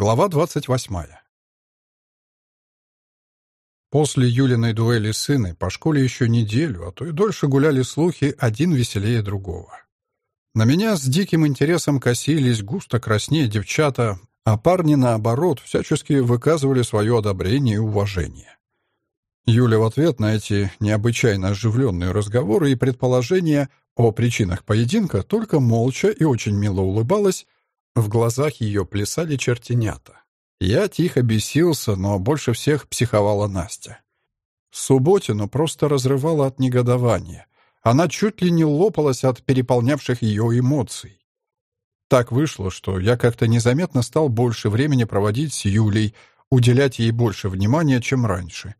Глава 28. После Юлиной дуэли с сыной по школе еще неделю, а то и дольше гуляли слухи, один веселее другого. На меня с диким интересом косились густо краснее девчата, а парни, наоборот, всячески выказывали свое одобрение и уважение. Юля в ответ на эти необычайно оживленные разговоры и предположения о причинах поединка только молча и очень мило улыбалась, в глазах ее плясали чертенята. Я тихо бесился, но больше всех психовала Настя. Субботину просто разрывала от негодования. Она чуть ли не лопалась от переполнявших ее эмоций. Так вышло, что я как-то незаметно стал больше времени проводить с Юлей, уделять ей больше внимания, чем раньше.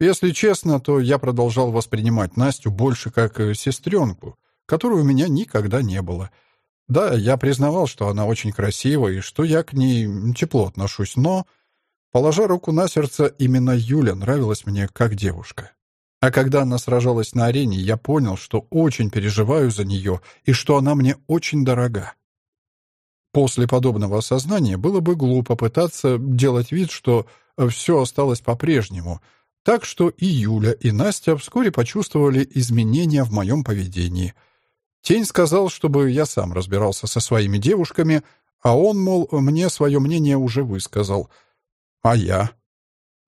Если честно, то я продолжал воспринимать Настю больше как э, сестренку, которой у меня никогда не было — да, я признавал, что она очень красива и что я к ней тепло отношусь, но, положа руку на сердце, именно Юля нравилась мне как девушка. А когда она сражалась на арене, я понял, что очень переживаю за нее и что она мне очень дорога. После подобного осознания было бы глупо пытаться делать вид, что все осталось по-прежнему, так что и Юля, и Настя вскоре почувствовали изменения в моем поведении — Тень сказал, чтобы я сам разбирался со своими девушками, а он, мол, мне свое мнение уже высказал. А я?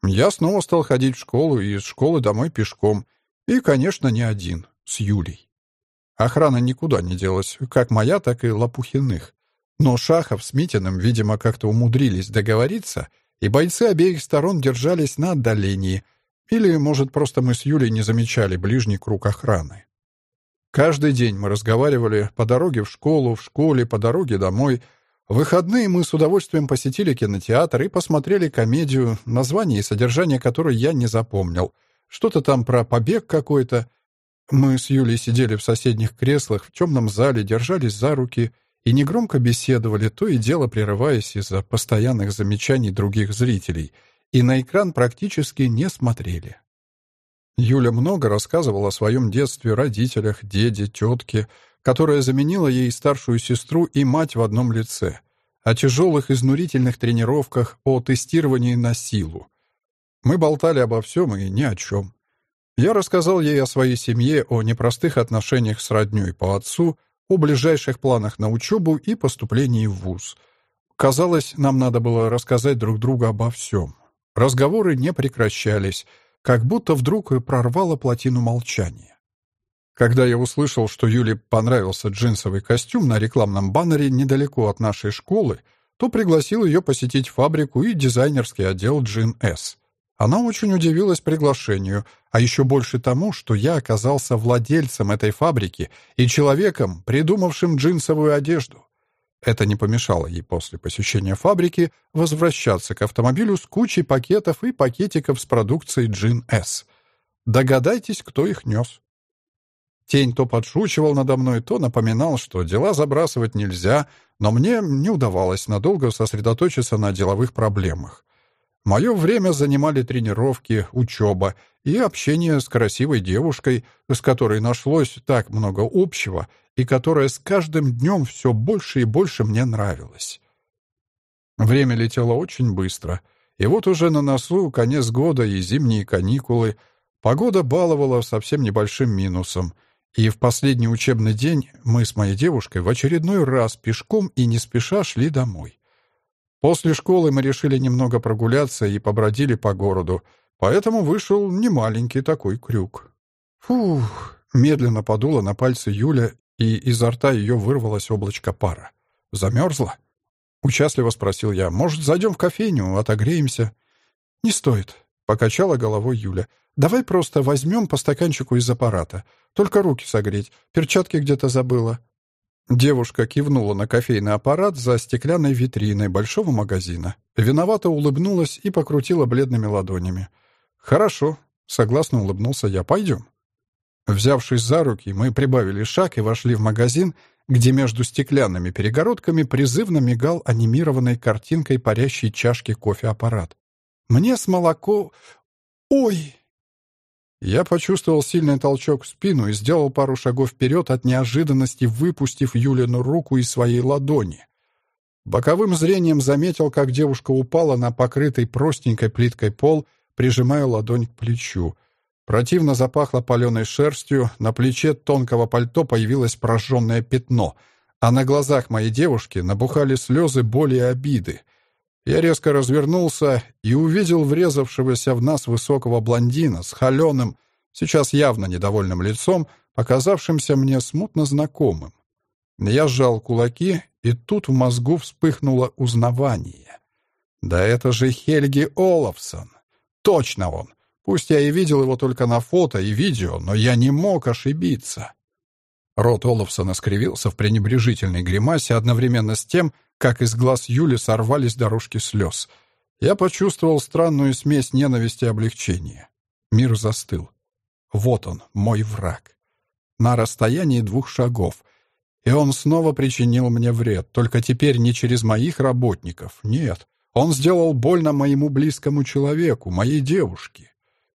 Я снова стал ходить в школу и из школы домой пешком. И, конечно, не один, с Юлей. Охрана никуда не делась, как моя, так и Лопухиных. Но Шахов с Митиным, видимо, как-то умудрились договориться, и бойцы обеих сторон держались на отдалении. Или, может, просто мы с Юлей не замечали ближний круг охраны. Каждый день мы разговаривали по дороге в школу, в школе, по дороге домой. В выходные мы с удовольствием посетили кинотеатр и посмотрели комедию, название и содержание которой я не запомнил. Что-то там про побег какой-то. Мы с Юлей сидели в соседних креслах в темном зале, держались за руки и негромко беседовали, то и дело прерываясь из-за постоянных замечаний других зрителей, и на экран практически не смотрели. Юля много рассказывала о своем детстве, родителях, деде, тетке, которая заменила ей старшую сестру и мать в одном лице, о тяжелых изнурительных тренировках, о тестировании на силу. Мы болтали обо всем и ни о чем. Я рассказал ей о своей семье, о непростых отношениях с роднёй по отцу, о ближайших планах на учебу и поступлении в вуз. Казалось, нам надо было рассказать друг другу обо всем. Разговоры не прекращались — как будто вдруг прорвало плотину молчания. Когда я услышал, что Юле понравился джинсовый костюм на рекламном баннере недалеко от нашей школы, то пригласил ее посетить фабрику и дизайнерский отдел Джин С. Она очень удивилась приглашению, а еще больше тому, что я оказался владельцем этой фабрики и человеком, придумавшим джинсовую одежду. Это не помешало ей после посещения фабрики возвращаться к автомобилю с кучей пакетов и пакетиков с продукцией Джин С. Догадайтесь, кто их нес. Тень то подшучивал надо мной, то напоминал, что дела забрасывать нельзя, но мне не удавалось надолго сосредоточиться на деловых проблемах. Мое время занимали тренировки, учеба и общение с красивой девушкой, с которой нашлось так много общего и которая с каждым днем все больше и больше мне нравилась. Время летело очень быстро, и вот уже на носу конец года и зимние каникулы. Погода баловала совсем небольшим минусом, и в последний учебный день мы с моей девушкой в очередной раз пешком и не спеша шли домой. После школы мы решили немного прогуляться и побродили по городу, поэтому вышел немаленький такой крюк. Фух, медленно подула на пальцы Юля, и изо рта ее вырвалось облачко пара. «Замерзла?» Участливо спросил я. «Может, зайдем в кофейню, отогреемся?» «Не стоит», — покачала головой Юля. «Давай просто возьмем по стаканчику из аппарата. Только руки согреть. Перчатки где-то забыла». Девушка кивнула на кофейный аппарат за стеклянной витриной большого магазина. Виновато улыбнулась и покрутила бледными ладонями. «Хорошо», — согласно улыбнулся я. «Пойдем». Взявшись за руки, мы прибавили шаг и вошли в магазин, где между стеклянными перегородками призывно мигал анимированной картинкой парящей чашки кофе-аппарат. «Мне с молоко... Ой!» Я почувствовал сильный толчок в спину и сделал пару шагов вперед от неожиданности, выпустив Юлину руку из своей ладони. Боковым зрением заметил, как девушка упала на покрытый простенькой плиткой пол, прижимая ладонь к плечу. Противно запахло паленой шерстью, на плече тонкого пальто появилось прожженное пятно, а на глазах моей девушки набухали слезы боли и обиды. Я резко развернулся и увидел врезавшегося в нас высокого блондина с холеным, сейчас явно недовольным лицом, показавшимся мне смутно знакомым. Я сжал кулаки, и тут в мозгу вспыхнуло узнавание. «Да это же Хельги Олафсон! Точно он! Пусть я и видел его только на фото и видео, но я не мог ошибиться!» Рот Олафсона скривился в пренебрежительной гримасе одновременно с тем, как из глаз Юли сорвались дорожки слез. Я почувствовал странную смесь ненависти и облегчения. Мир застыл. Вот он, мой враг. На расстоянии двух шагов. И он снова причинил мне вред, только теперь не через моих работников. Нет, он сделал больно моему близкому человеку, моей девушке.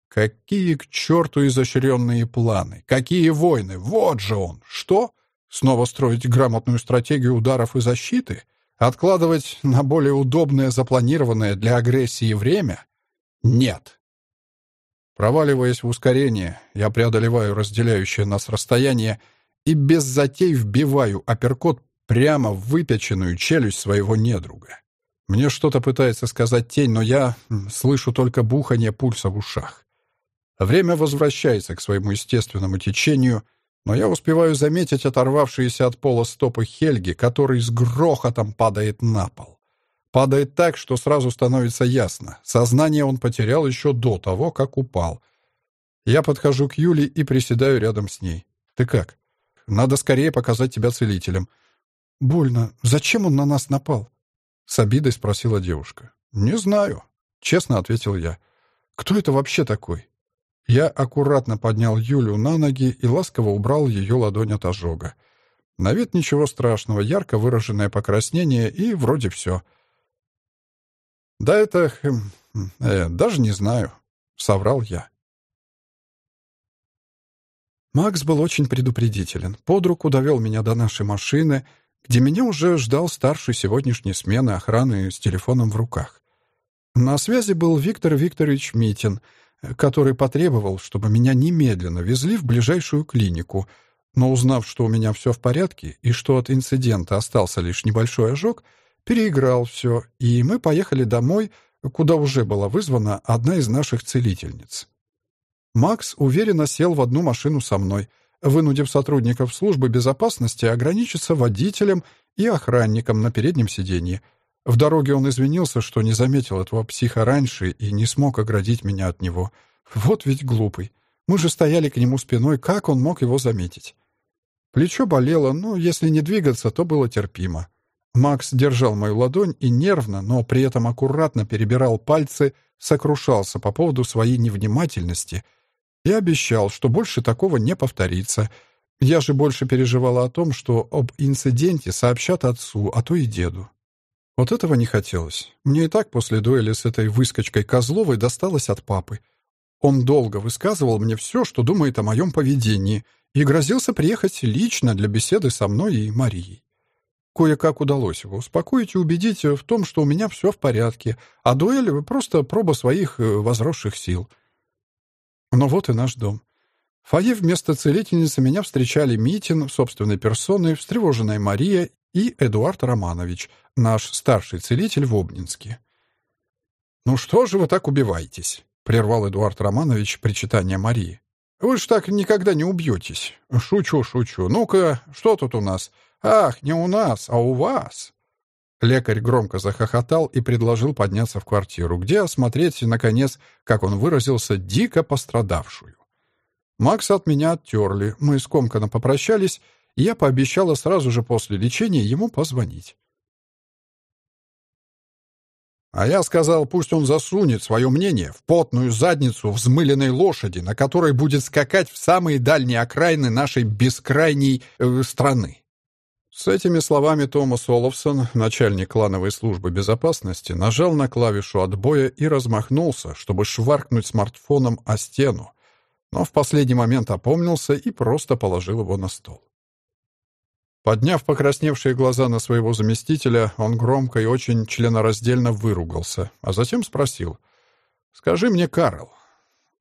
Какие к черту изощренные планы! Какие войны! Вот же он! Что? Снова строить грамотную стратегию ударов и защиты? Откладывать на более удобное, запланированное для агрессии время? Нет. Проваливаясь в ускорение, я преодолеваю разделяющее нас расстояние и без затей вбиваю апперкот прямо в выпяченную челюсть своего недруга. Мне что-то пытается сказать тень, но я слышу только бухание пульса в ушах. Время возвращается к своему естественному течению, но я успеваю заметить оторвавшиеся от пола стопы Хельги, который с грохотом падает на пол. Падает так, что сразу становится ясно. Сознание он потерял еще до того, как упал. Я подхожу к Юле и приседаю рядом с ней. «Ты как?» Надо скорее показать тебя целителем». «Больно. Зачем он на нас напал?» С обидой спросила девушка. «Не знаю», — честно ответил я. «Кто это вообще такой?» Я аккуратно поднял Юлю на ноги и ласково убрал ее ладонь от ожога. На вид ничего страшного, ярко выраженное покраснение и вроде все. «Да это... Хм, э, даже не знаю», — соврал я. Макс был очень предупредителен. Под руку довел меня до нашей машины, где меня уже ждал старший сегодняшней смены охраны с телефоном в руках. На связи был Виктор Викторович Митин, который потребовал, чтобы меня немедленно везли в ближайшую клинику, но узнав, что у меня все в порядке и что от инцидента остался лишь небольшой ожог, переиграл все, и мы поехали домой, куда уже была вызвана одна из наших целительниц. Макс уверенно сел в одну машину со мной, вынудив сотрудников службы безопасности ограничиться водителем и охранником на переднем сиденье. В дороге он извинился, что не заметил этого психа раньше и не смог оградить меня от него. Вот ведь глупый. Мы же стояли к нему спиной, как он мог его заметить? Плечо болело, но если не двигаться, то было терпимо. Макс держал мою ладонь и нервно, но при этом аккуратно перебирал пальцы, сокрушался по поводу своей невнимательности — и обещал, что больше такого не повторится. Я же больше переживала о том, что об инциденте сообщат отцу, а то и деду. Вот этого не хотелось. Мне и так после дуэли с этой выскочкой Козловой досталось от папы. Он долго высказывал мне все, что думает о моем поведении, и грозился приехать лично для беседы со мной и Марией. Кое-как удалось его успокоить и убедить в том, что у меня все в порядке, а дуэль — просто проба своих э, возросших сил — но вот и наш дом. В фойе вместо целительницы меня встречали Митин, собственной персоной, встревоженная Мария и Эдуард Романович, наш старший целитель в Обнинске. «Ну что же вы так убиваетесь?» — прервал Эдуард Романович причитание Марии. «Вы ж так никогда не убьетесь». «Шучу, шучу. Ну-ка, что тут у нас?» «Ах, не у нас, а у вас!» Лекарь громко захохотал и предложил подняться в квартиру, где осмотреть, наконец, как он выразился, дико пострадавшую. Макса от меня оттерли, мы скомканно попрощались, я пообещала сразу же после лечения ему позвонить. А я сказал, пусть он засунет свое мнение в потную задницу взмыленной лошади, на которой будет скакать в самые дальние окраины нашей бескрайней э, страны. С этими словами Томас Олафсон, начальник клановой службы безопасности, нажал на клавишу отбоя и размахнулся, чтобы шваркнуть смартфоном о стену, но в последний момент опомнился и просто положил его на стол. Подняв покрасневшие глаза на своего заместителя, он громко и очень членораздельно выругался, а затем спросил. «Скажи мне, Карл,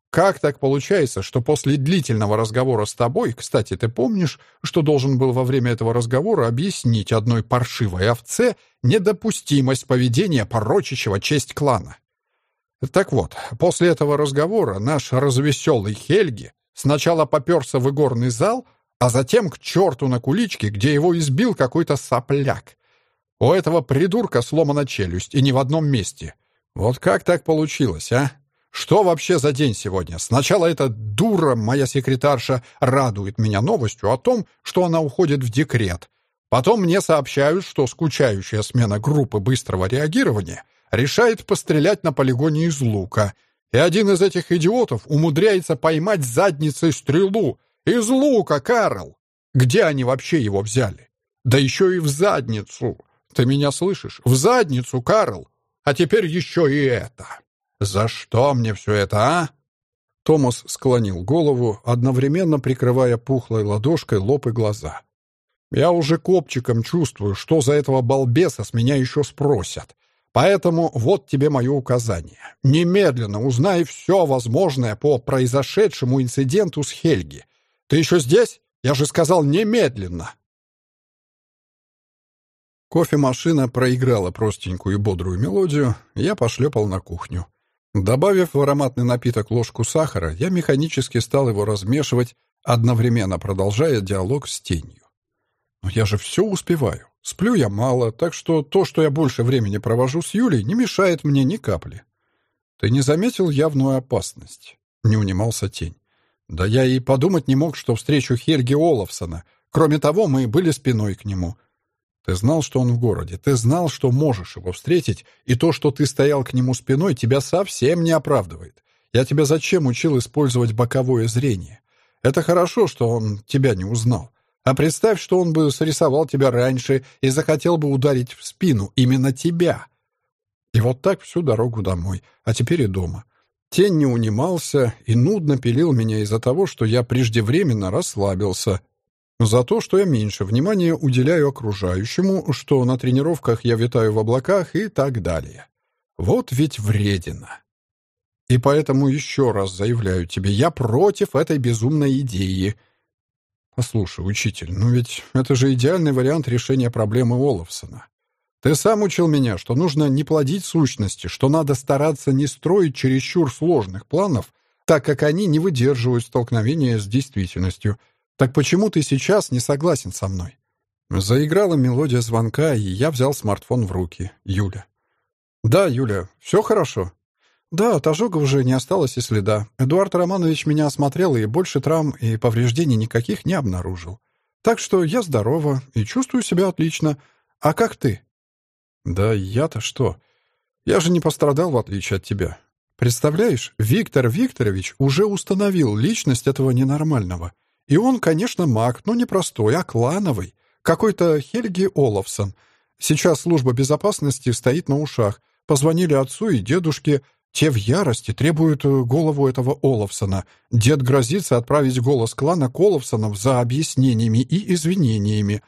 как так получается, что после длительного разговора с тобой, кстати, ты помнишь, что должен был во время этого разговора объяснить одной паршивой овце недопустимость поведения порочащего честь клана? Так вот, после этого разговора наш развеселый Хельги сначала поперся в игорный зал, а затем к черту на куличке, где его избил какой-то сопляк. У этого придурка сломана челюсть, и не в одном месте. Вот как так получилось, а? Что вообще за день сегодня? Сначала эта дура, моя секретарша, радует меня новостью о том, что она уходит в декрет. Потом мне сообщают, что скучающая смена группы быстрого реагирования решает пострелять на полигоне из лука. И один из этих идиотов умудряется поймать задницей стрелу, «Из лука, Карл! Где они вообще его взяли? Да еще и в задницу! Ты меня слышишь? В задницу, Карл! А теперь еще и это! За что мне все это, а?» Томас склонил голову, одновременно прикрывая пухлой ладошкой лоб и глаза. «Я уже копчиком чувствую, что за этого балбеса с меня еще спросят. Поэтому вот тебе мое указание. Немедленно узнай все возможное по произошедшему инциденту с Хельги. Ты еще здесь? Я же сказал немедленно!» Кофемашина проиграла простенькую и бодрую мелодию, я пошлепал на кухню. Добавив в ароматный напиток ложку сахара, я механически стал его размешивать, одновременно продолжая диалог с тенью. Но я же все успеваю. Сплю я мало, так что то, что я больше времени провожу с Юлей, не мешает мне ни капли. Ты не заметил явную опасность? Не унимался тень. Да я и подумать не мог, что встречу Хельги Олафсона. Кроме того, мы были спиной к нему. Ты знал, что он в городе. Ты знал, что можешь его встретить, и то, что ты стоял к нему спиной, тебя совсем не оправдывает. Я тебя зачем учил использовать боковое зрение? Это хорошо, что он тебя не узнал. А представь, что он бы срисовал тебя раньше и захотел бы ударить в спину именно тебя. И вот так всю дорогу домой, а теперь и дома. Тень не унимался и нудно пилил меня из-за того, что я преждевременно расслабился. За то, что я меньше внимания уделяю окружающему, что на тренировках я витаю в облаках и так далее. Вот ведь вредина. И поэтому еще раз заявляю тебе, я против этой безумной идеи. Послушай, учитель, ну ведь это же идеальный вариант решения проблемы Олафсона. Ты сам учил меня, что нужно не плодить сущности, что надо стараться не строить чересчур сложных планов, так как они не выдерживают столкновения с действительностью. Так почему ты сейчас не согласен со мной?» Заиграла мелодия звонка, и я взял смартфон в руки. Юля. «Да, Юля, все хорошо?» «Да, от ожога уже не осталось и следа. Эдуард Романович меня осмотрел и больше травм и повреждений никаких не обнаружил. Так что я здорова и чувствую себя отлично. А как ты?» «Да я-то что? Я же не пострадал, в отличие от тебя. Представляешь, Виктор Викторович уже установил личность этого ненормального. И он, конечно, маг, но не простой, а клановый. Какой-то Хельги Олафсон. Сейчас служба безопасности стоит на ушах. Позвонили отцу и дедушке. Те в ярости требуют э, голову этого Олафсона. Дед грозится отправить голос клана Коловсонов за объяснениями и извинениями.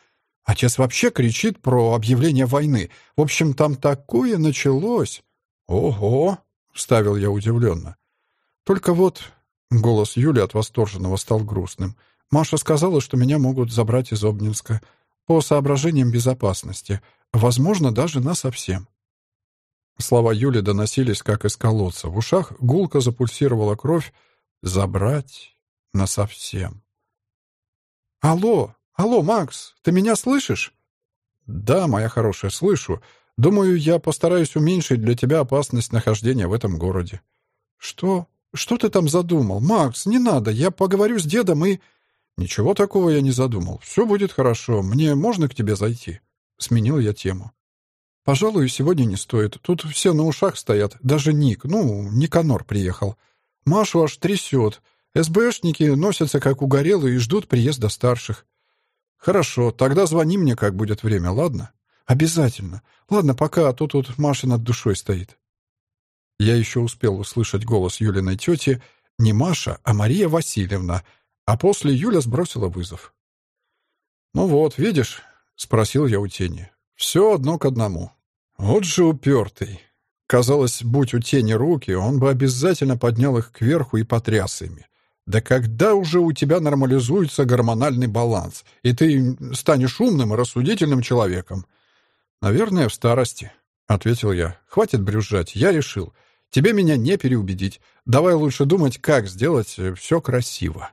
Отец вообще кричит про объявление войны. В общем, там такое началось. Ого, вставил я удивленно. Только вот голос Юли от восторженного стал грустным. Маша сказала, что меня могут забрать из Обнинска по соображениям безопасности, возможно, даже на совсем. Слова Юли доносились как из колодца. В ушах гулко запульсировала кровь. Забрать насовсем. «Алло!» «Алло, Макс, ты меня слышишь?» «Да, моя хорошая, слышу. Думаю, я постараюсь уменьшить для тебя опасность нахождения в этом городе». «Что? Что ты там задумал? Макс, не надо, я поговорю с дедом и...» «Ничего такого я не задумал. Все будет хорошо. Мне можно к тебе зайти?» Сменил я тему. «Пожалуй, сегодня не стоит. Тут все на ушах стоят. Даже Ник, ну, Никанор приехал. Машу аж трясет. СБшники носятся как угорелые и ждут приезда старших. «Хорошо, тогда звони мне, как будет время, ладно?» «Обязательно. Ладно, пока, а то тут Маша над душой стоит». Я еще успел услышать голос Юлиной тети не Маша, а Мария Васильевна, а после Юля сбросила вызов. «Ну вот, видишь?» — спросил я у тени. «Все одно к одному». Вот же упертый. Казалось, будь у тени руки, он бы обязательно поднял их кверху и потряс ими. Да когда уже у тебя нормализуется гормональный баланс, и ты станешь умным и рассудительным человеком? Наверное, в старости, — ответил я. Хватит брюзжать, я решил. Тебе меня не переубедить. Давай лучше думать, как сделать все красиво.